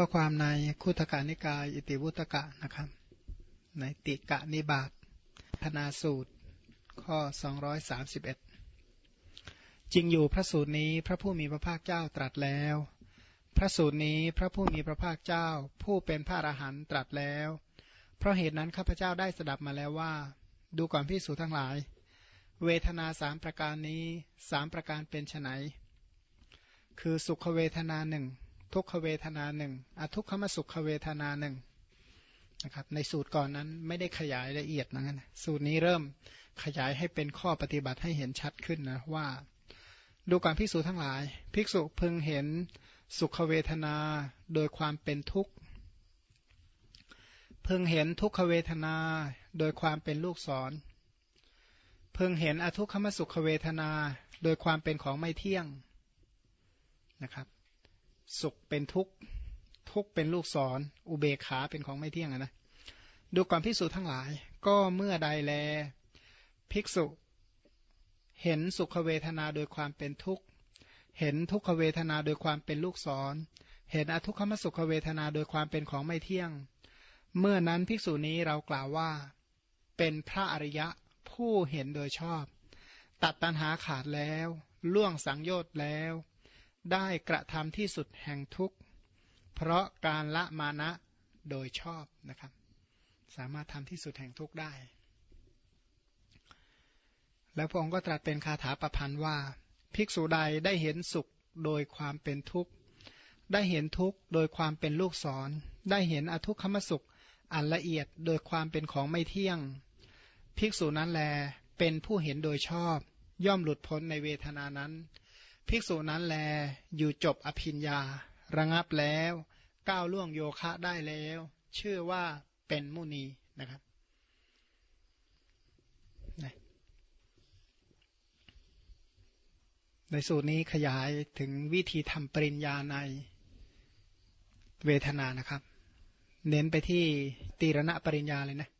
ก็ความในคุตกานิกาย อิติวุตกะนะครับ ในติกะนิบาตพนาสูตร ข้อ 231 จริงอยู่พระสูตรนี้พระผู้มีพระภาคเจ้าตรัสแล้ว พระสูตรนี้พระผู้มีพระภาคเจ้า ผู้เป็นพระอรหันต์ตรัสแล้ว เพราะเหตุนั้นข้าพเจ้าได้สดับมาแล้วว่า ดูก่อนพิสูจทั้งหลาย เวทนาสามประการนี้สามประการเป็นไนคือสุขเวทนาหนึ่ง ทุกขเวทนาหนึ่งอทุกขมสุขเวทนาหนึ่งนะครับในสูตรก่อนนั้นไม่ได้ขยายละเอียดนะสูตรนี้เริ่มขยายให้เป็นข้อปฏิบัติให้เห็นชัดขึ้นนะว่า ดูการภิกษุทั้งหลาย ภิกษุพึงเห็นสุขเวทนาโดยความเป็นทุกข์ พึงเห็นทุกขเวทนาโดยความเป็นลูกศร พึงเห็นอทุกขมสุขเวทนาโดยความเป็นของไม่เที่ยงนะครับ สุขเป็นทุกข์ทุกข์เป็นลูกศรออุเบกขาเป็นของไม่เที่ยงนะดูก่อนภิกษุทั้งหลาย ก็เมื่อใดแล ภิกษุ เห็นสุขเวทนาโดยความเป็นทุกข์ เห็นทุกขเวทนาโดยความเป็นลูกศร เห็นอทุกขมสุขเวทนาโดยความเป็นของไม่เที่ยง เมื่อนั้นภิกษุนี้เรากล่าวว่า เป็นพระอริยะผู้เห็นโดยชอบ ตัดตัณหาขาดแล้ว ล่วงสังโยชน์แล้ว ได้กระทำที่สุดแห่งทุกข์ เพราะการละมานะโดยชอบนะครับ สามารถทำที่สุดแห่งทุกข์ได้ แล้วพระองค์ก็ตรัสเป็นคาถาประพันธ์ว่า ภิกษุใดได้เห็นสุขโดยความเป็นทุกข์ ได้เห็นทุกข์โดยความเป็นลูกศร ได้เห็นอทุกขมสุขอันละเอียดโดยความเป็นของไม่เที่ยง ภิกษุนั้นแลเป็นผู้เห็นโดยชอบ ย่อมหลุดพ้นในเวทนานั้น ภิกษุนั้นแลอยู่จบอภิญญา ระงับแล้ว ก้าวล่วงโยคะได้แล้ว ชื่อว่าเป็นมุนีนะครับในสูตรนี้ขยายถึงวิธีทำปริญญาในเวทนานะครับ เน้นไปที่ตีรณะปริญญาเลยนะ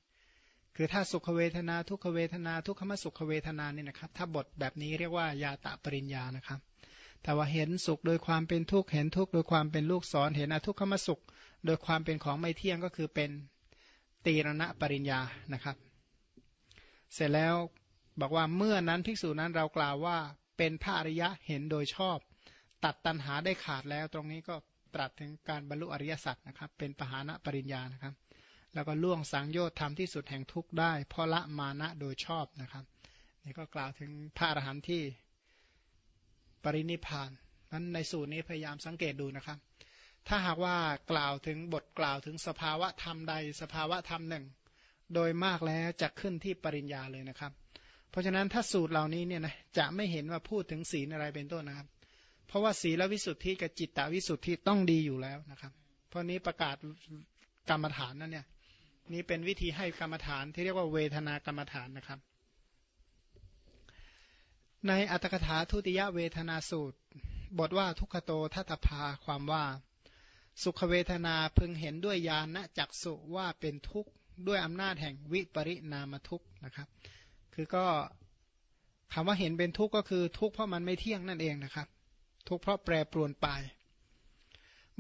คือถ้าสุขเวทนาทุกขเวทนา ทุกขมสุขเวทนาเนี่ยนะครับ ถ้าบทแบบนี้เรียกว่ายาตะปริญญานะครับ แต่ว่าเห็นสุขโดยความเป็นทุกข์เห็นทุกข์โดยความเป็นลูกศรเห็นอทุกขมสุข โดยความเป็นของไม่เที่ยงก็คือเป็นตีรณะปริญญานะครับ เสร็จแล้วบอกว่าเมื่อนั้นภิกษุนั้นเรากล่าวว่าเป็นพระอริยะเห็นโดยชอบ ตัดตัณหาได้ขาดแล้ว ตรงนี้ก็ตรัสถึงการบรรลุอริยสัจนะครับ เป็นปหานะปริญญานะครับ แล้วก็ล่วงสังโยชน์ทำที่สุดแห่งทุกข์ได้เพราะละมานะโดยชอบนะครับ นี่ก็กล่าวถึงพระอรหันต์ที่ ปรินิพานนั้นในสูตรนี้พยายามสังเกตดูนะครับ ถ้าหากว่ากล่าวถึงบทกล่าวถึงสภาวะธรรมใดสภาวะธรรมหนึ่ง โดยมากแล้วจะขึ้นที่ปริญญาเลยนะครับ เพราะฉะนั้นถ้าสูตรเหล่านี้เนี่ยนะจะไม่เห็นว่าพูดถึงศีลอะไรเป็นต้นนะครับ เพราะว่าศีลวิสุทธิกับจิตตวิสุทธิต้องดีอยู่แล้วนะครับ เพราะนี้ประกาศกรรมฐานนั่นเนี่ยนี่เป็นวิธีให้กรรมฐานที่เรียกว่าเวทนากรรมฐานนะครับ ในอัตถกถาทุติยเวทนาสูตร บทว่าทุกขโตทัตภาความว่า สุขเวทนาพึงเห็นด้วยญาณจักสุว่าเป็นทุกข์ด้วยอำนาจแห่งวิปริณามทุกข์นะครับ คือก็คำว่าเห็นเป็นทุกข์ก็คือทุกข์เพราะมันไม่เที่ยงนั่นเองนะครับ ทุกข์เพราะแปรปรวนไป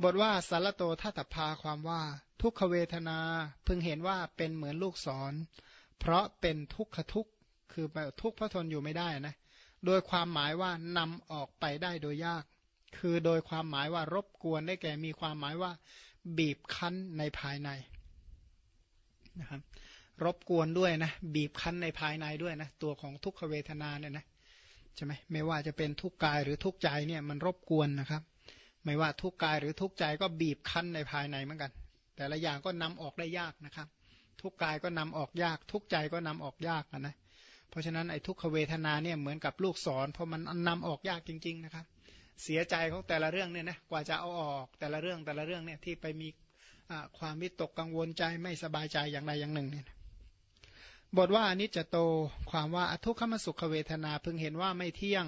บทว่าสารโตทัตภาความว่า ทุกขเวทนาพึงเห็นว่าเป็นเหมือนลูกศร เพราะเป็นทุกขทุกข์คือทุกข์เพราะทนอยู่ไม่ได้นะ โดยความหมายว่านำออกไปได้โดยยาก คือโดยความหมายว่ารบกวนได้แก่มีความหมายว่า บีบคั้นในภายในนะครับรบกวนด้วยนะบีบคั้นในภายในด้วยนะตัวของทุกขเวทนาเนี่ยนะใช่ไหมไม่ว่าจะเป็นทุกกายหรือทุกใจเนี่ยมันรบกวนนะครับ ไม่ว่าทุกกายหรือทุกใจก็บีบคั้นในภายในเหมือนกัน แต่ละอย่างก็นำออกได้ยากนะครับ ทุกกายก็นำออกยาก ทุกใจก็นำออกยากนะ เพราะฉะนั้นไอ้ทุกขเวทนาเนี่ยเหมือนกับลูกศรเพราะมันนำออกยากจริง ๆ นะครับ เสียใจของแต่ละเรื่องเนี่ยนะกว่าจะเอาออกแต่ละเรื่องแต่ละเรื่องเนี่ยที่ไปมีความวิตกกังวลใจไม่สบายใจอย่างใดอย่างหนึ่งเนี่ยบทว่าอนิจจโตความว่าอทุกขมสุขเวทนาพึงเห็นว่าไม่เที่ยง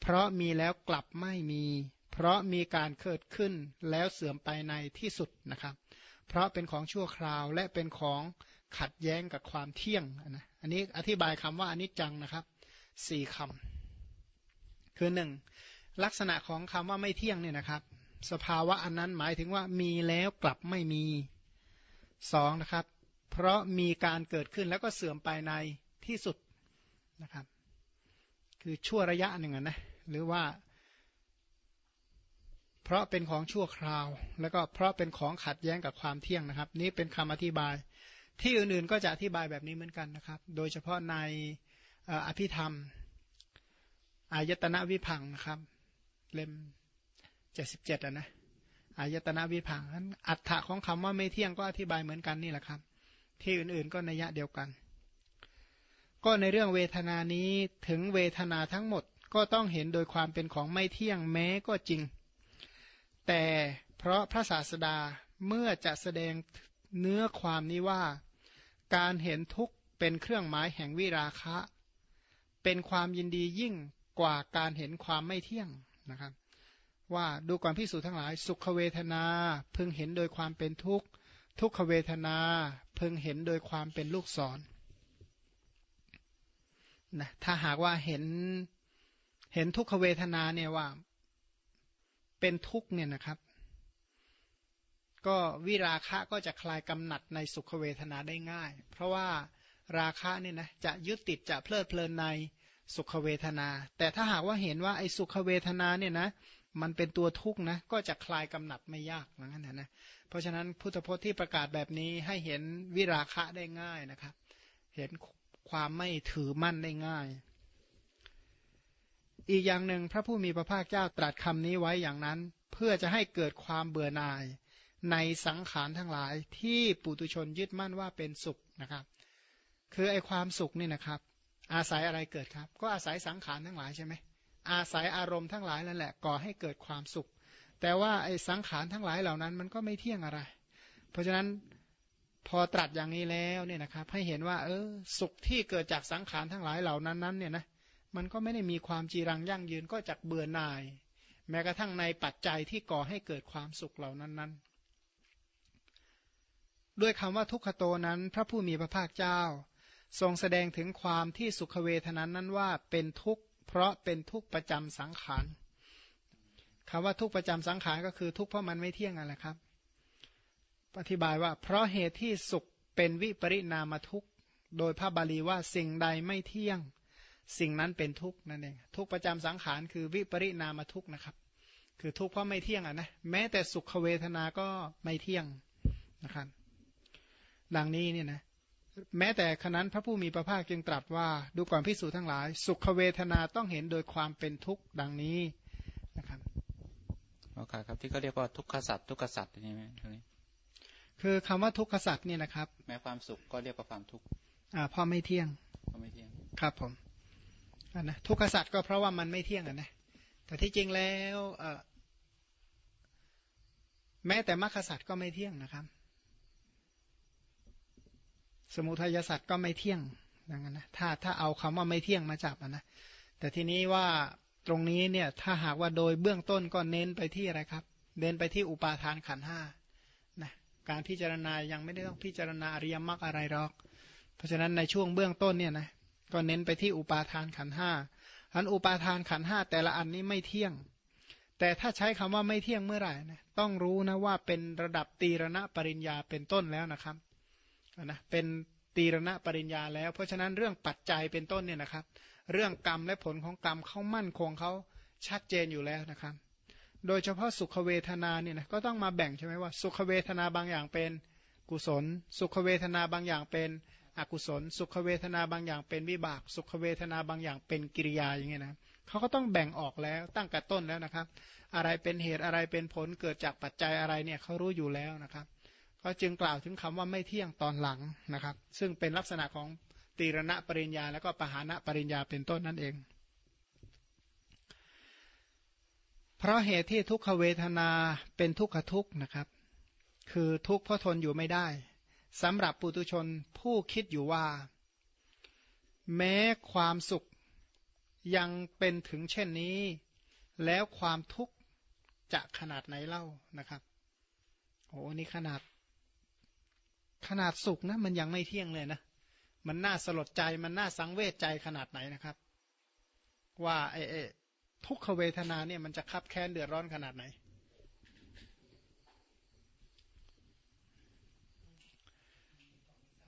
เพราะมีแล้วกลับไม่มี เพราะมีการเกิดขึ้นแล้วเสื่อมไปในที่สุดนะครับ เพราะเป็นของชั่วคราวและเป็นของขัดแย้งกับความเที่ยงนะ อันนี้อธิบายคำว่าอนิจจังนะครับสี่คำคือหนึ่งลักษณะของคำว่าไม่เที่ยงเนี่ยนะครับ สภาวะอันนั้นหมายถึงว่ามีแล้วกลับไม่มีสองนะครับ เพราะมีการเกิดขึ้นแล้วก็เสื่อมไปในที่สุดนะครับ คือชั่วระยะหนึ่งนะหรือว่า เพราะเป็นของชั่วคราว แล้วก็เพราะเป็นของขัดแย้งกับความเที่ยงนะครับ นี้เป็นคำอธิบาย ที่อื่นๆก็จะอธิบายแบบนี้เหมือนกันนะครับ โดยเฉพาะในอภิธรรม อายตนะวิพังนะครับ เล่มเจ็ดสิบเจ็ดนะอายตนะวิพังนั้นอัฏฐะของคำว่าไม่เที่ยงก็อธิบายเหมือนกันนี่แหละครับ ที่อื่นๆก็นัยยะเดียวกัน ก็ในเรื่องเวทนานี้ถึงเวทนาทั้งหมดก็ต้องเห็นโดยความเป็นของไม่เที่ยงแม้ก็จริง แต่เพราะพระศาสดาเมื่อจะแสดงเนื้อความนี้ว่า การเห็นทุกข์เป็นเครื่องหมายแห่งวิราคะ เป็นความยินดียิ่งกว่าการเห็นความไม่เที่ยงนะครับ ว่าดูความพิสูจน์ทั้งหลาย สุขเวทนาพึงเห็นโดยความเป็นทุกข์ ทุกขเวทนาพึงเห็นโดยความเป็นลูกศรนะถ้าหากว่าเห็นเห็นทุกขเวทนาเนี่ยว่าเป็นทุกข์เนี่ยนะครับ ก็วิราคะก็จะคลายกำหนัดในสุขเวทนาได้ง่าย เพราะว่าราคะเนี่ยนะจะยึดติดจะเพลิดเพลินในสุขเวทนา แต่ถ้าหากว่าเห็นว่าไอ้สุขเวทนาเนี่ยนะมันเป็นตัวทุกข์นะก็จะคลายกำหนัดไม่ยากนะนั้นนะเพราะฉะนั้นพุทธพจน์ที่ประกาศแบบนี้ให้เห็นวิราคะได้ง่ายนะครับ เห็นความไม่ถือมั่นได้ง่าย อีกอย่างหนึ่งพระผู้มีพระภาคเจ้าตรัสคำนี้ไว้อย่างนั้น เพื่อจะให้เกิดความเบื่อหน่าย ในสังขารทั้งหลายที่ปุตุชนยึดมั่นว่าเป็นสุขนะครับ คือไอความสุขนี่นะครับ อาศัยอะไรเกิดครับ ก็อาศัยสังขารทั้งหลายใช่ไหมอาศัยอารมณ์ทั้งหลายนั่นแหละก่อให้เกิดความสุข แต่ว่าไอ้สังขารทั้งหลายเหล่านั้นมันก็ไม่เที่ยงอะไร เพราะฉะนั้นพอตรัสอย่างนี้แล้วเนี่ยนะครับ ให้เห็นว่า เออสุขที่เกิดจากสังขารทั้งหลายเหล่านั้นนั้นเนี่ยนะมันก็ไม่ได้มีความจีรังยั่งยืนก็จากเบื่อหน่าย แม้กระทั่งในปัจจัยที่ก่อให้เกิดความสุขเหล่านั้นนั้น ด้วยคำว่าทุกขโตนั้น พระผู้มีพระภาคเจ้า ทรงแสดงถึงความที่สุขเวทนานั้นว่าเป็นทุกข์ เพราะเป็นทุกข์ประจำสังขารคำว่าทุกข์ประจำสังขารก็คือทุกข์เพราะมันไม่เที่ยงอะไรครับอธิบายว่าเพราะเหตุที่สุขเป็นวิปริณามทุกข์ โดยพระบาลีว่าสิ่งใดไม่เที่ยง สิ่งนั้นเป็นทุกข์นั่นเองทุกข์ประจำสังขารคือวิปริณามทุกข์นะครับ คือทุกข์เพราะไม่เที่ยงอะนะแม้แต่สุขเวทนาก็ไม่เที่ยงนะครับ ดังนี้เนี่ยนะแม้แต่ขนั้นพระผู้มีพระภาคจึงตรัสว่าดูก่อนพิสูจน์ทั้งหลาย สุขเวทนาต้องเห็นโดยความเป็นทุกข์ดังนี้นะครับโอเคครับที่เขาเรียกว่าทุกขสัตว์ทุกขสัตว์นี่ไหมตรงนี้คือคำว่าทุกขสัตว์เนี่ยนะครับแม้ความสุขก็เรียกว่าความทุกข์อ่าเพราะไม่เที่ยงเพราะไม่เที่ยงครับผมอันนะทุกขสัตว์ก็เพราะว่ามันไม่เที่ยงอะนะแต่ที่จริงแล้วเออแม้แต่มรรคสัตว์ก็ไม่เที่ยงนะครับ สมุทัยสัตว์ก็ไม่เที่ยงดังนั้นนะถ้าถ้าเอาคำว่าไม่เที่ยงมาจับนะแต่ทีนี้ว่าตรงนี้เนี่ยถ้าหากว่าโดยเบื้องต้นก็เน้นไปที่อะไรครับ เน้นไปที่อุปาทานขันห้านะการพิจารณายังไม่ได้ต้องพิจารณาอริยมรรคอะไรหรอก เพราะฉะนั้นในช่วงเบื้องต้นเนี่ยนะก็เน้นไปที่อุปาทานขันห้าอันอุปาทานขันห้าแต่ละอันนี้ไม่เที่ยง แต่ถ้าใช้คำว่าไม่เที่ยงเมื่อไหร่นะต้องรู้นะว่าเป็นระดับตีรณะปริญญาเป็นต้นแล้วนะครับ นะเป็นตีรณะปริญญาแล้ว เพราะฉะนั้นเรื่องปัจจัยเป็นต้นเนี่ยนะครับ เรื่องกรรมและผลของกรรมเขามั่นคงเขาชัดเจนอยู่แล้วนะครับ โดยเฉพาะสุขเวทนาเนี่ยนะก็ต้องมาแบ่งใช่ไหมว่า สุขเวทนาบางอย่างเป็นกุศล สุขเวทนาบางอย่างเป็นอกุศล สุขเวทนาบางอย่างเป็นวิบาก สุขเวทนาบางอย่างเป็นกิริยาอย่างเงี้ยนะเขาก็ต้องแบ่งออกแล้วตั้งแต่ต้นแล้วนะครับ อะไรเป็นเหตุอะไรเป็นผลเกิดจากปัจจัยอะไรเนี่ยเขารู้อยู่แล้วนะครับ ก็จึงกล่าวถึงคำว่าไม่เที่ยงตอนหลังนะครับ ซึ่งเป็นลักษณะของตีรณะปริญญา แล้วก็ปหานะปริญญาเป็นต้นนั่นเอง เพราะเหตุที่ทุกขเวทนาเป็นทุกขทุกนะครับ คือทุกข์เพราะทนอยู่ไม่ได้สำหรับปุตุชนผู้คิดอยู่ว่า แม้ความสุขยังเป็นถึงเช่นนี้ แล้วความทุกข์จะขนาดไหนเล่านะครับโอ้นี่ขนาด ขนาดสุขนะมันยังไม่เที่ยงเลยนะ มันน่าสลดใจมันน่าสังเวชใจขนาดไหนนะครับ ว่าไอ้ทุกขเวทนาเนี่ยมันจะคับแค้นเดือดร้อนขนาดไหน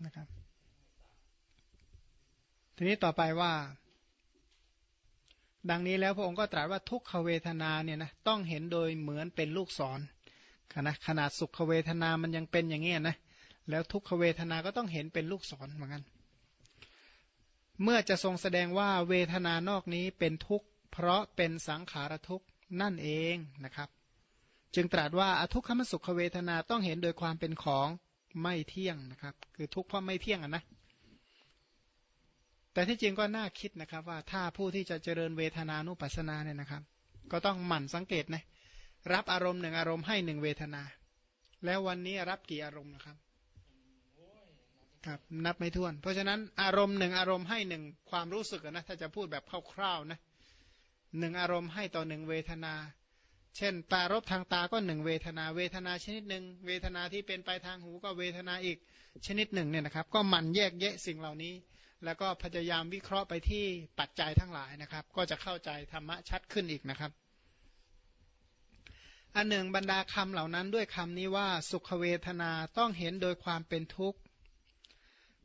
นะครับ ทีนี้ต่อไปว่า ดังนี้แล้วพระองค์ก็ตรัสว่าทุกขเวทนาเนี่ยนะต้องเห็นโดยเหมือนเป็นลูกศรขณะขนาดสุขเวทนามันยังเป็นอย่างเงี้ยนะ แล้วทุกขเวทนาก็ต้องเห็นเป็นลูกศรเหมือนกัน เมื่อจะทรงแสดงว่าเวทนานอกนี้เป็นทุกข์ เพราะเป็นสังขารทุกข์นั่นเองนะครับ จึงตรัสว่าอทุกขมสุขเวทนาต้องเห็นโดยความเป็นของไม่เที่ยงนะครับ คือทุกข์เพราะไม่เที่ยงอะนะแต่ที่จริงก็น่าคิดนะครับว่าถ้าผู้ที่จะเจริญเวทนานุปัสสนาเนี่ยนะครับ ก็ต้องหมั่นสังเกตนะรับอารมณ์หนึ่งอารมณ์ให้หนึ่งเวทนา แล้ววันนี้รับกี่อารมณ์นะครับ ครับนับไม่ถ้วน เพราะฉะนั้นอารมณ์หนึ่งอารมณ์ให้หนึ่งความรู้สึกนะถ้าจะพูดแบบคร่าวๆนะหนึ่งอารมณ์ให้ต่อหนึ่งเวทนา เช่นตารบทางตาก็หนึ่งเวทนาเวทนาชนิดหนึ่งเวทนาที่เป็นไปทางหูก็เวทนาอีกชนิดหนึ่งเนี่ยนะครับ ก็หมั่นแยกแยะสิ่งเหล่านี้ แล้วก็พยายามวิเคราะห์ไปที่ปัจจัยทั้งหลายนะครับ ก็จะเข้าใจธรรมะชัดขึ้นอีกนะครับอันหนึ่งบรรดาคำเหล่านั้นด้วยคำนี้ว่าสุขเวทนาต้องเห็นโดยความเป็นทุกข์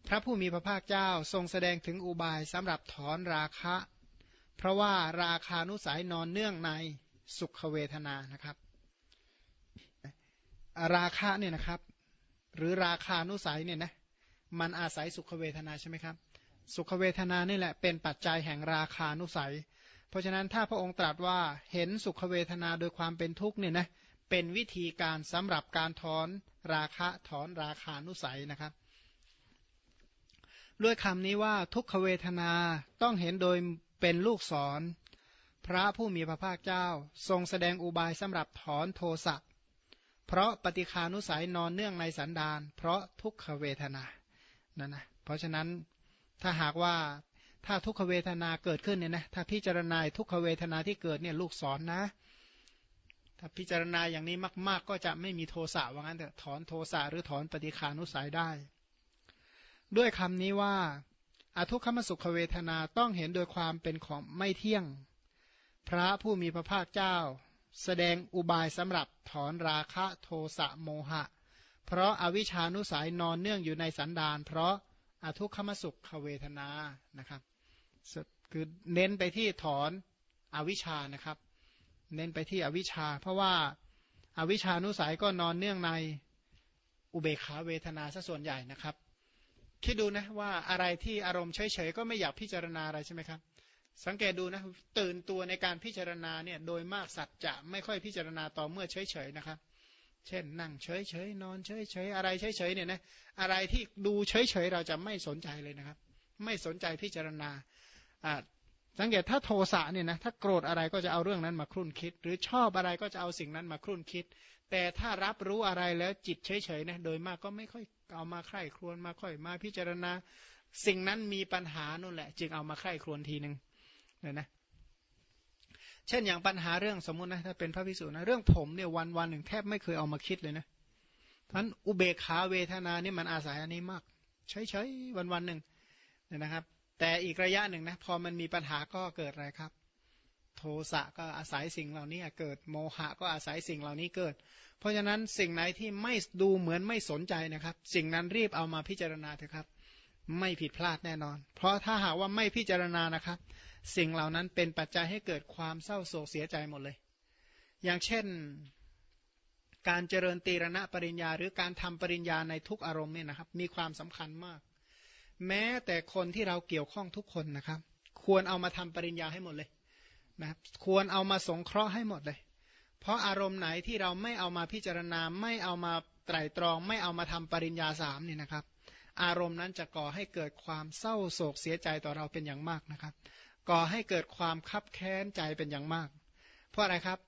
พระผู้มีพระภาคเจ้าทรงแสดงถึงอุบายสำหรับถอนราคะ เพราะว่าราคานุสัยนอนเนื่องในสุขเวทนานะครับ ราคะเนี่ยนะครับ หรือราคานุสัยเนี่ยนะมันอาศัยสุขเวทนาใช่ไหมครับ สุขเวทนานี่แหละเป็นปัจจัยแห่งราคานุสัย เพราะฉะนั้นถ้าพระองค์ตรัสว่าเห็นสุขเวทนาโดยความเป็นทุกข์เนี่ยนะเป็นวิธีการสำหรับการถอนราคะถอนราคานุสัยนะครับ ด้วยคำนี้ว่าทุกขเวทนาต้องเห็นโดยเป็นลูกศร พระผู้มีพระภาคเจ้า ทรงแสดงอุบายสำหรับถอนโทสะเพราะปฏิคานุสัยนอนเนื่องในสันดาน เพราะทุกขเวทนานั่นนะเพราะฉะนั้นถ้าหากว่าถ้าทุกขเวทนาเกิดขึ้นเนี่ยนะถ้าพิจารณาทุกขเวทนาที่เกิดเนี่ยลูกศรนนะถ้าพิจารณาอย่างนี้มาก ๆ ก็จะไม่มีโทสะว่างั้นแต่ถอนโทสะหรือถอนปฏิคานุสัยได้ ด้วยคำนี้ว่าอทุกขมสุขเวทนาต้องเห็นโดยความเป็นของไม่เที่ยง พระผู้มีพระภาคเจ้า แสดงอุบายสำหรับถอนราคะโทสะโมหะ เพราะอาวิชานุสัยนอนเนื่องอยู่ในสันดาน เพราะอทุกขมสุขเวทนานะครับคือเน้นไปที่ถอนอวิชานะครับ เน้นไปที่อวิชา เพราะว่าอาวิชานุสัยก็นอนเนื่องในอุเบขาเวทนาซะส่วนใหญ่นะครับ คิดดูนะว่าอะไรที่อารมณ์เฉยๆก็ไม่อยากพิจารณาอะไรใช่ไหมครับ สังเกตดูนะตื่นตัวในการพิจารณาเนี่ยโดยมากสัตว์จะไม่ค่อยพิจารณาต่อเมื่อเฉยๆนะครับเช่นนั่งเฉยๆนอนเฉยๆอะไรเฉยๆเนี่ยนะอะไรที่ดูเฉยๆเราจะไม่สนใจเลยนะครับ ไม่สนใจพิจารณาสังเกตถ้าโทสะเนี่ยนะถ้าโกรธอะไรก็จะเอาเรื่องนั้นมาครุ่นคิด หรือชอบอะไรก็จะเอาสิ่งนั้นมาครุ่นคิด แต่ถ้ารับรู้อะไรแล้วจิตเฉยๆนะโดยมากก็ไม่ค่อย เอามาใคร่ครวญมาค่อยมาพิจารณา สิ่งนั้นมีปัญหานั่นแหละ จึงเอามาใคร่ครวญทีหนึ่งเนี่ยนะเช่นอย่างปัญหาเรื่องสมมุตินะถ้าเป็นพระพิสุนะเรื่องผมเนี่ยวันวันหนึ่งแทบไม่เคยเอามาคิดเลยนะท่านอุเบกขาเวทนานี่มันอาศัยอันนี้มากเฉยๆวันวันหนึ่งเนี่ยนะครับ แต่อีกระยะหนึ่งนะพอมันมีปัญหาก็เกิดอะไรครับ โทสะก็อาศัยสิ่งเหล่านี้เกิดโมหะก็อาศัยสิ่งเหล่านี้เกิด เพราะฉะนั้นสิ่งไหนที่ไม่ดูเหมือนไม่สนใจนะครับ สิ่งนั้นรีบเอามาพิจารณาเถอะครับ ไม่ผิดพลาดแน่นอน เพราะถ้าหากว่าไม่พิจารณานะครับ สิ่งเหล่านั้นเป็นปัจจัยให้เกิดความเศร้าโศกเสียใจหมดเลย อย่างเช่น การเจริญตีรณะปริญญา หรือการทำปริญญาในทุกอารมณ์เนี่ยนะครับ มีความสำคัญมาก แม้แต่คนที่เราเกี่ยวข้องทุกคนนะครับ ควรเอามาทำปริญญาให้หมดเลยนะครับควรเอามาสงเคราะห์ให้หมดเลย เพราะอารมณ์ไหนที่เราไม่เอามาพิจารณาไม่เอามาไตรตรองไม่เอามาทำปริญญาสามนี่นะครับ อารมณ์นั้นจะก่อให้เกิดความเศร้าโศกเสียใจต่อเราเป็นอย่างมากนะครับ ก่อให้เกิดความคับแค้นใจเป็นอย่างมาก เพราะอะไรครับ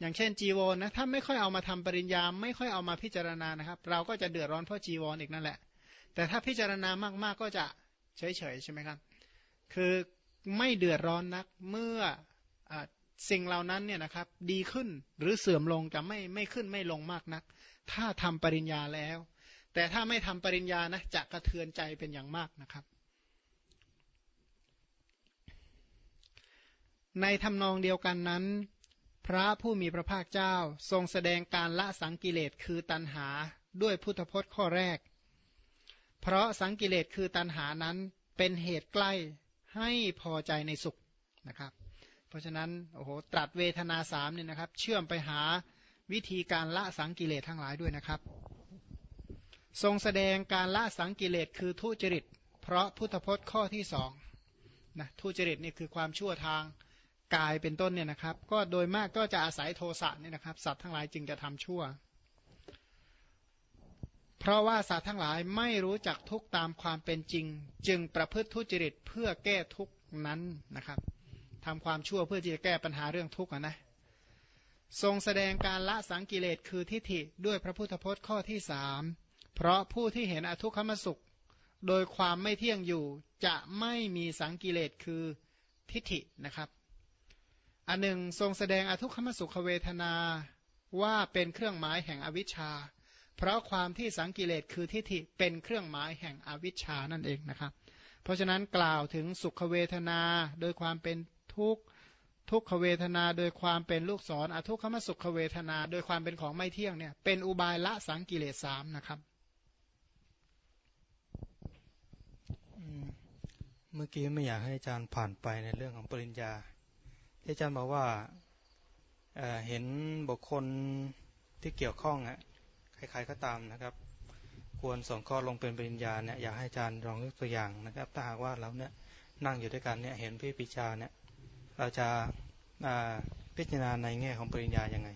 อย่างเช่นจีวรนนะถ้าไม่ค่อยเอามาทำปริญญาไม่ค่อยเอามาพิจารณานะครับ เราก็จะเดือดร้อนเพราะจีวรออีกนั่นแหละ แต่ถ้าพิจารณามากๆก็จะเฉยๆใช่ไหมครับ คือไม่เดือดร้อนนักเมื่อ สิ่งเหล่านั้นเนี่ยนะครับดีขึ้นหรือเสื่อมลงจะไม่ไม่ขึ้นไม่ลงมากนัก ถ้าทำปริญญาแล้ว แต่ถ้าไม่ทำปริญญานะจะกระเทือนใจเป็นอย่างมากนะครับ ในทำนองเดียวกันนั้น พระผู้มีพระภาคเจ้าทรงแสดงการละสังกิเลสคือตัณหาด้วยพุทธพจน์ข้อแรก เพราะสังกิเลสคือตัณหานั้นเป็นเหตุใกล้ให้พอใจในสุขนะครับ เพราะฉะนั้นโอ้โหตรัสเวทนาสามเนี่ยนะครับ เชื่อมไปหาวิธีการละสังกิเลสทั้งหลายด้วยนะครับ ทรงแสดงการละสังกิเลสคือทุจริต เพราะพุทธพจน์ข้อที่สองนะทุจริตนี่คือความชั่วทางกายเป็นต้นเนี่ยนะครับ ก็โดยมากก็จะอาศัยโทสะเนี่ยนะครับ สัตว์ทั้งหลายจึงจะทำชั่ว เพราะว่าสัตว์ทั้งหลายไม่รู้จักทุกตามความเป็นจริง จึงประพฤติทุจริตเพื่อแก้ทุกนั้นนะครับ ทำความชั่วเพื่อที่จะแก้ปัญหาเรื่องทุกข์นะทรงแสดงการละสังกิเลสคือทิฏฐิด้วยพระพุทธพจน์ข้อที่สามเพราะผู้ที่เห็นอทุกขมสุข โดยความไม่เที่ยงอยู่จะไม่มีสังกิเลสคือทิฏฐินะครับ อันหนึ่งทรงแสดงอทุกขมสุขเวทนาว่าเป็นเครื่องหมายแห่งอวิชชา เพราะความที่สังกิเลสคือทิฏฐิเป็นเครื่องหมายแห่งอวิชชานั่นเองนะครับ เพราะฉะนั้นกล่าวถึงสุขเวทนาโดยความเป็น ทุกทุกขเวทนาโดยความเป็นลูกศรอทุกขมสุขเวทนา โดยความเป็นของไม่เที่ยงเนี่ยเป็นอุบายละสังกิเลสสามนะครับเมื่อกี้ไม่อยากให้อาจารย์ผ่านไปในเรื่องของปริญญาที่อาจารย์บอกว่าเเห็นบุคคลที่เกี่ยวข้องอะใครๆก็ตามนะครับ ควรส่งข้อลงเป็นปริญญาเนี่ยอยากให้อาจารย์ลองยกตัวอย่างนะครับ ถ้าหากว่าเราเนี่ยนั่งอยู่ด้วยกันเนี่ยเห็นพี่ปิชาเนี่ย เราจะพิจารณาในแง่ของปริญญายังไง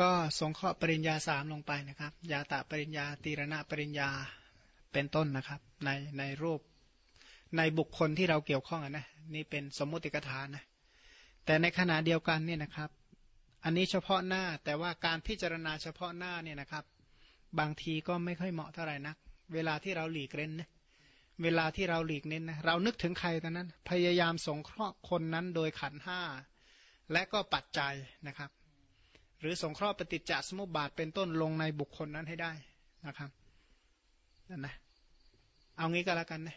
ก็สงเคราะห์ปริญญาสามลงไปนะครับ ยาตะปริญญาตีรณะปริญญาเป็นต้นนะครับ ในในรูปในบุคคลที่เราเกี่ยวข้องนะนี่เป็นสมมุติกถานะแต่ในขณะเดียวกันเนี่ยนะครับ อันนี้เฉพาะหน้าแต่ว่าการพิจารณาเฉพาะหน้าเนี่ยนะครับ บางทีก็ไม่ค่อยเหมาะเท่าไหร่นัก เวลาที่เราหลีกเล่นนะ เวลาที่เราหลีกเน้นนะเรานึกถึงใครตอนนั้น พยายามสงเคราะห์คนนั้นโดยขันห้าและก็ปัจจัยนะครับ หรือสงเคราะห์ปฏิจจสมุปบาทเป็นต้นลงในบุคคลนั้นให้ได้นะครับนั่นนะเอางี้ก็แล้วกันนะ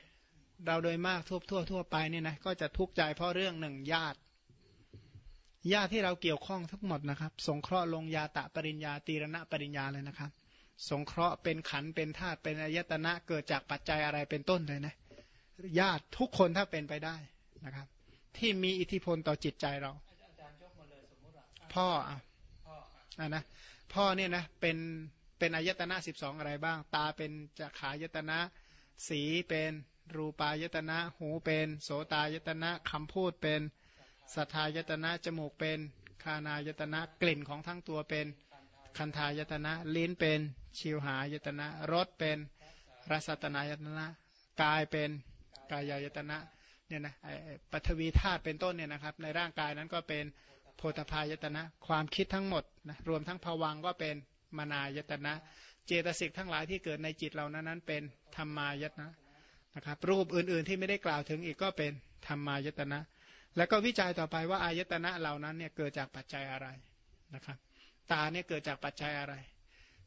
เราโดยมากทั่วทั่วทั่วไปเนี่ยนะก็จะทุกข์ใจเพราะเรื่องหนึ่งญาติ ญาติที่เราเกี่ยวข้องทั้งหมดนะครับ สงเคราะห์ลงยาตะปริญญาตีรณะปริญญาเลยนะครับ สงเคราะห์เป็นขันเป็นธาตุเป็นอายตนะเกิดจากปัจจัยอะไรเป็นต้นเลยนะญาติทุกคนถ้าเป็นไปได้นะครับ ที่มีอิทธิพลต่อจิตใจเรา พ่ออะอะนะพ่อเนี่ยนะเป็นเป็นอายตนะสิบสองอะไรบ้าง ตาเป็นจักขายตนะ สีเป็นรูปายตนะ หูเป็นโสตายตนะคำพูดเป็นสัทธายตนะจมูกเป็นคานายตนะกลิ่นของทั้งตัวเป็น คันธายตนะ ลิ้นเป็นชิวหายตนะรสเป็นรสตนายตนะกายเป็นกายายตนะเนี่ยนะปัทวีธาตุเป็นต้นเนี่ยนะครับ ในร่างกายนั้นก็เป็นโพธพายตนะ ความคิดทั้งหมดนะรวมทั้งภวังก็เป็นมานายตนะ เจตสิกทั้งหลายที่เกิดในจิตเรานั้นนั้นเป็นธรรมายตนะนะครับ รูปอื่นๆที่ไม่ได้กล่าวถึงอีกก็เป็นธรรมายตนะ แล้วก็วิจัยต่อไปว่าอายตนะเหล่านั้นเนี่ยเกิดจากปัจจัยอะไรนะครับ ตาเนี่ยเกิดจากปัจจัยอะไร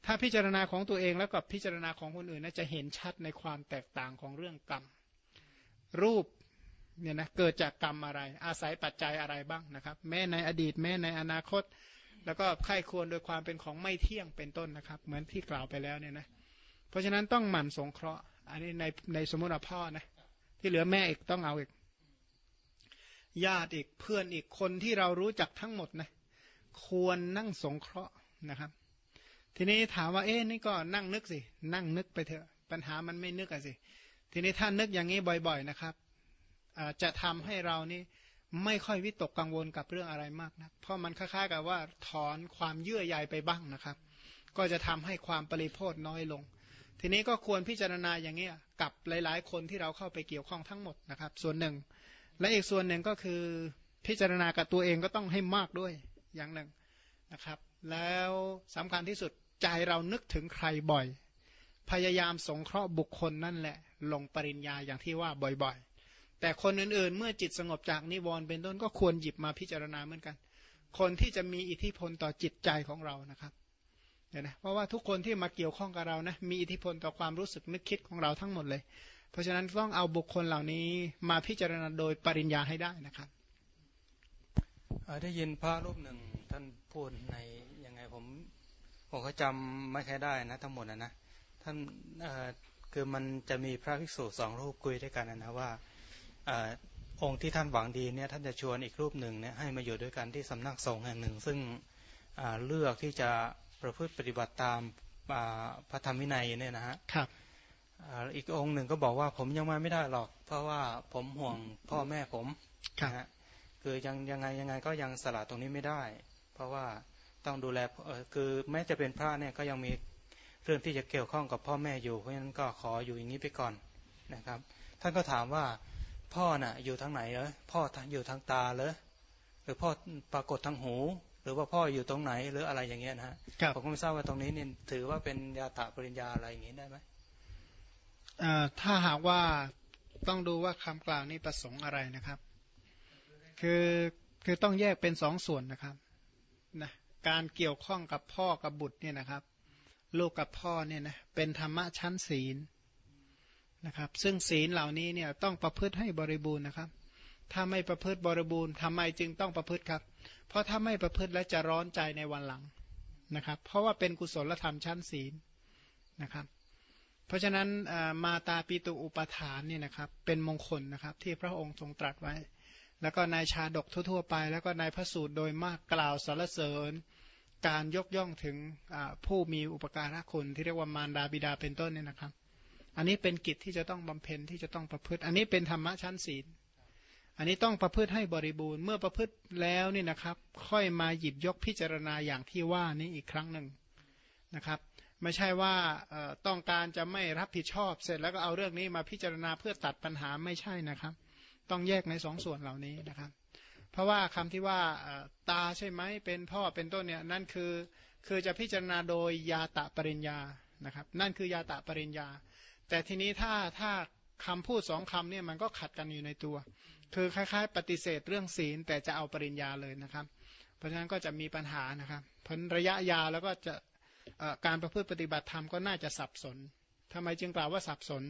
ถ้าพิจารณาของตัวเองแล้วก็พิจารณาของคนอื่นน่าจะเห็นชัดในความแตกต่างของเรื่องกรรม รูปเนี่ยนะเกิดจากกรรมอะไร อาศัยปัจจัยอะไรบ้างนะครับ แม้ในอดีต แม้ในอนาคต แล้วก็ไข้ควรโดยความเป็นของไม่เที่ยงเป็นต้นนะครับ เหมือนที่กล่าวไปแล้วเนี่ยนะเพราะฉะนั้นต้องหมั่นสงเคราะห์ อันนี้ในในสมมติว่าพ่อนะที่เหลือแม่อีกต้องเอาอีกญาติอีกเพื่อนอีกคนที่เรารู้จักทั้งหมดนะ ควรนั่งสงเคราะห์นะครับ ทีนี้ถามว่าเอ๊ะนี่ก็นั่งนึกสิ นั่งนึกไปเถอะ ปัญหามันไม่นึกอะสิ ทีนี้ถ้านึกอย่างนี้บ่อย ๆนะครับจะทำให้เรานี่ไม่ค่อยวิตกกังวลกับเรื่องอะไรมากนะเพราะมันคล้ายๆกับว่าถอนความเยื่อใยไปบ้างนะครับ ก็จะทำให้ความปริโพธน้อยลง ทีนี้ก็ควรพิจารณาอย่างนี้กับหลายๆ คนที่เราเข้าไปเกี่ยวข้องทั้งหมดนะครับ ส่วนหนึ่ง และอีกส่วนหนึ่งก็คือพิจารณากับตัวเองก็ต้องให้มากด้วย อย่างหนึ่งนะครับ แล้วสำคัญที่สุดใจเรานึกถึงใครบ่อย พยายามสงเคราะห์บุคคลนั่นแหละ ลงปริญญาอย่างที่ว่าบ่อยๆ แต่คนอื่นๆ เมื่อจิตสงบจากนิวรณ์เป็นต้นก็ควรหยิบมาพิจารณาเหมือนกัน คนที่จะมีอิทธิพลต่อจิตใจของเรานะครับเนี่ยนะเพราะว่าทุกคนที่มาเกี่ยวข้องกับเรานะมีอิทธิพลต่อความรู้สึกนึกคิดของเราทั้งหมดเลย เพราะฉะนั้นต้องเอาบุคคลเหล่านี้มาพิจารณาโดยปริญญาให้ได้นะครับ ได้ยินพระรูปหนึ่งท่านพูดในยังไงผมผมก็จำไม่ค่อยได้นะทั้งหมดนะนะท่านคือมันจะมีพระภิกษุสองรูปคุยด้วยกันนะว่าองค์ที่ท่านหวังดีเนี่ยท่านจะชวนอีกรูปหนึ่งเนี่ยให้มาอยู่ด้วยกันที่สำนักสงฆ์แห่งหนึ่ง ซึ่งเลือกที่จะประพฤติปฏิบัติตามพระธรรมวินัยเนี่ยนะฮะครับอีกองค์หนึ่งก็บอกว่าผมยังมาไม่ได้หรอก เพราะว่าผมห่วงพ่อแม่ผมนะฮะ คือยังยังไงยังไงก็ยังสละตรงนี้ไม่ได้ เพราะว่าต้องดูแลคือแม้จะเป็นพระเนี่ยก็ยังมีเรื่องที่จะเกี่ยวข้องกับพ่อแม่อยู่เพราะฉะนั้นก็ขออยู่อย่างนี้ไปก่อนนะครับ ท่านก็ถามว่าพ่อน่ะอยู่ทางไหนเหรอพ่ออยู่ทางตาเหรอหรือพ่อปรากฏทางหู หรือว่าพ่ออยู่ตรงไหนหรืออะไรอย่างเงี้ยนะฮะผมก็ไม่ทราบว่าตรงนี้เนี่ยถือว่าเป็นยาตะปริญญาอะไรอย่างงี้ได้ไหมถ้าหากว่าต้องดูว่าคำกล่าวนี้ประสงค์อะไรนะครับ คือคือต้องแยกเป็นสองส่วนนะครับนะการเกี่ยวข้องกับพ่อกับบุตรเนี่ยนะครับลูกกับพ่อเนี่ยนะเป็นธรรมะชั้นศีลนะครับ ซึ่งศีลเหล่านี้เนี่ยต้องประพฤติให้บริบูรณ์นะครับ ถ้าไม่ประพฤติบริบูรณ์ทำไมจึงต้องประพฤติครับ เพราะถ้าไม่ประพฤติแล้วจะร้อนใจในวันหลังนะครับ เพราะว่าเป็นกุศลธรรมชั้นศีลนะครับ เพราะฉะนั้นมาตาปิตุอุปทานเนี่ยนะครับ เป็นมงคลนะครับ ที่พระองค์ทรงตรัสไว้ แล้วก็ในชาดกทั่วๆไป แล้วก็ในพระสูตรโดยมากกล่าวสรรเสริญ การยกย่องถึงผู้มีอุปการะคุณที่เรียกว่ามารดาบิดาเป็นต้นเนี่ยนะครับ อันนี้เป็นกิจที่จะต้องบำเพ็ญที่จะต้องประพฤติ อันนี้เป็นธรรมะชั้นศีล อันนี้ต้องประพฤติให้บริบูรณ์ เมื่อประพฤติแล้วนี่นะครับ ค่อยมาหยิบยกพิจารณาอย่างที่ว่านี้อีกครั้งหนึ่งนะครับไม่ใช่ว่าต้องการจะไม่รับผิดชอบเสร็จแล้วก็เอาเรื่องนี้มาพิจารณาเพื่อตัดปัญหาไม่ใช่นะครับ ต้องแยกในสองส่วนเหล่านี้นะครับ เพราะว่าคำที่ว่าตาใช่ไหมเป็นพ่อเป็นต้นเนี่ยนั่นคือคือจะพิจารณาโดยยาตะปริญญานะครับ นั่นคือยาตะปริญญา แต่ทีนี้ถ้าถ้าคำพูดสองคำเนี่ยมันก็ขัดกันอยู่ในตัว คือคล้ายๆ ปฏิเสธเรื่องศีลแต่จะเอาปริญญาเลยนะครับ เพราะฉะนั้นก็จะมีปัญหานะครับผลระยะยาวแล้วก็จะการประพฤติปฏิบัติธรรมก็น่าจะสับสนทำไมจึงกล่าวว่าสับสน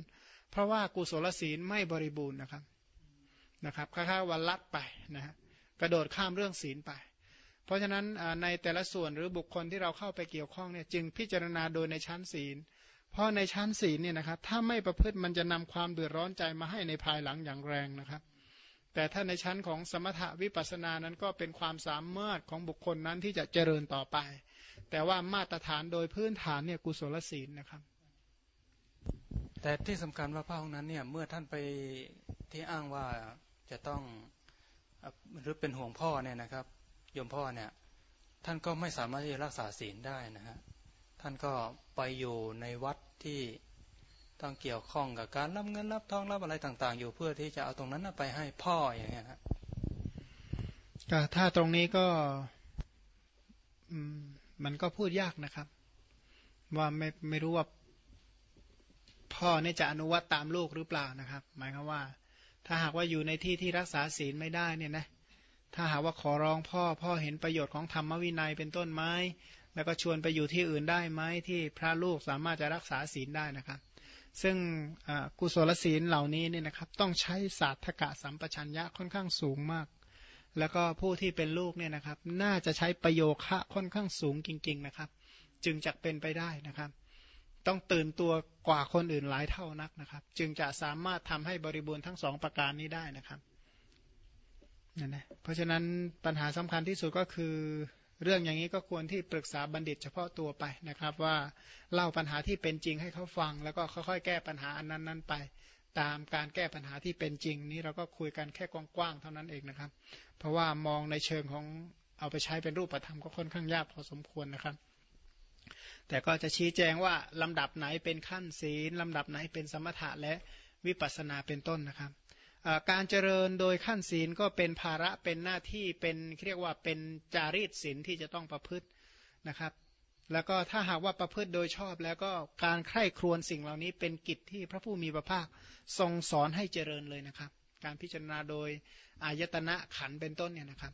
เพราะว่ากุศลศีลไม่บริบูรณ์นะครับ นะครับค่าๆวันลัดไปนะฮะกระโดดข้ามเรื่องศีลไป เพราะฉะนั้นในแต่ละส่วนหรือบุคคลที่เราเข้าไปเกี่ยวข้องเนี่ยจึงพิจารณาโดยในชั้นศีล เพราะในชั้นศีลเนี่ยนะครับถ้าไม่ประพฤติมันจะนำความเดือดร้อนใจมาให้ในภายหลังอย่างแรงนะครับ แต่ถ้าในชั้นของสมถะวิปัสสนานั้นก็เป็นความสามารถของบุคคลนั้นที่จะเจริญต่อไป แต่ว่ามาตรฐานโดยพื้นฐานเนี่ยกุศลศีลนะครับแต่ที่สำคัญว่าพระองค์นั้นเนี่ยเมื่อท่านไปที่อ้างว่า จะต้องหรือเป็นห่วงพ่อเนี่ยนะครับโยมพ่อเนี่ย ท่านก็ไม่สามารถที่จะรักษาศีลได้นะฮะท่านก็ไปอยู่ในวัดที่ต้องเกี่ยวข้องกับการรับเงินรับทองรับอะไรต่าง ๆ อยู่เพื่อที่จะเอาตรงนั้นไปให้พ่ออย่างเงี้ยครับถ้าตรงนี้ก็มันก็พูดยากนะครับ ว่าไม่ไม่รู้ว่าพ่อเนี่ยจะอนุวัตตามลูกหรือเปล่านะครับ หมายความว่า ถ้าหากว่าอยู่ในที่ที่รักษาศีลไม่ได้เนี่ยนะถ้าหากว่าขอร้องพ่อพ่อเห็นประโยชน์ของธรรมวินัยเป็นต้นไม้ แล้วก็ชวนไปอยู่ที่อื่นได้ไหมที่พระลูกสามารถจะรักษาศีลได้นะครับ ซึ่งกุศลศีลเหล่านี้เนี่ยนะครับ ต้องใช้ศาสตกะสัมปชัญญะค่อนข้างสูงมาก แล้วก็ผู้ที่เป็นลูกเนี่ยนะครับ น่าจะใช้ประโยคะค่อนข้างสูงจริง ๆนะครับ จึงจะเป็นไปได้นะครับ ต้องตื่นตัวกว่าคนอื่นหลายเท่านักนะครับ จึงจะสามารถทำให้บริบูรณ์ทั้งสองประการนี้ได้นะครับนั่นนะเพราะฉะนั้นปัญหาสำคัญที่สุดก็คือเรื่องอย่างนี้ก็ควรที่ปรึกษาบัณฑิตเฉพาะตัวไปนะครับ ว่าเล่าปัญหาที่เป็นจริงให้เขาฟัง แล้วก็ค่อยๆ แก้ปัญหาอันนั้นๆไป ตามการแก้ปัญหาที่เป็นจริง นี้เราก็คุยกันแค่กว้างๆเท่านั้นเองนะครับ เพราะว่ามองในเชิงของเอาไปใช้เป็นรูปธรรมก็ค่อนข้างยากพอสมควรนะครับ แต่ก็จะชี้แจงว่าลำดับไหนเป็นขั้นศีลลำดับไหนเป็นสมถะและวิปัสสนาเป็นต้นนะครับการเจริญโดยขั้นศีลก็เป็นภาระเป็นหน้าที่เป็นเรียกว่าเป็นจารีตศีลที่จะต้องประพฤตินะครับ แล้วก็ถ้าหากว่าประพฤติโดยชอบ แล้วก็การใคร่ครวญสิ่งเหล่านี้เป็นกิจที่พระผู้มีพระภาคทรงสอนให้เจริญเลยนะครับ การพิจารณาโดยอายตนะขันเป็นต้นเนี่ยนะครับ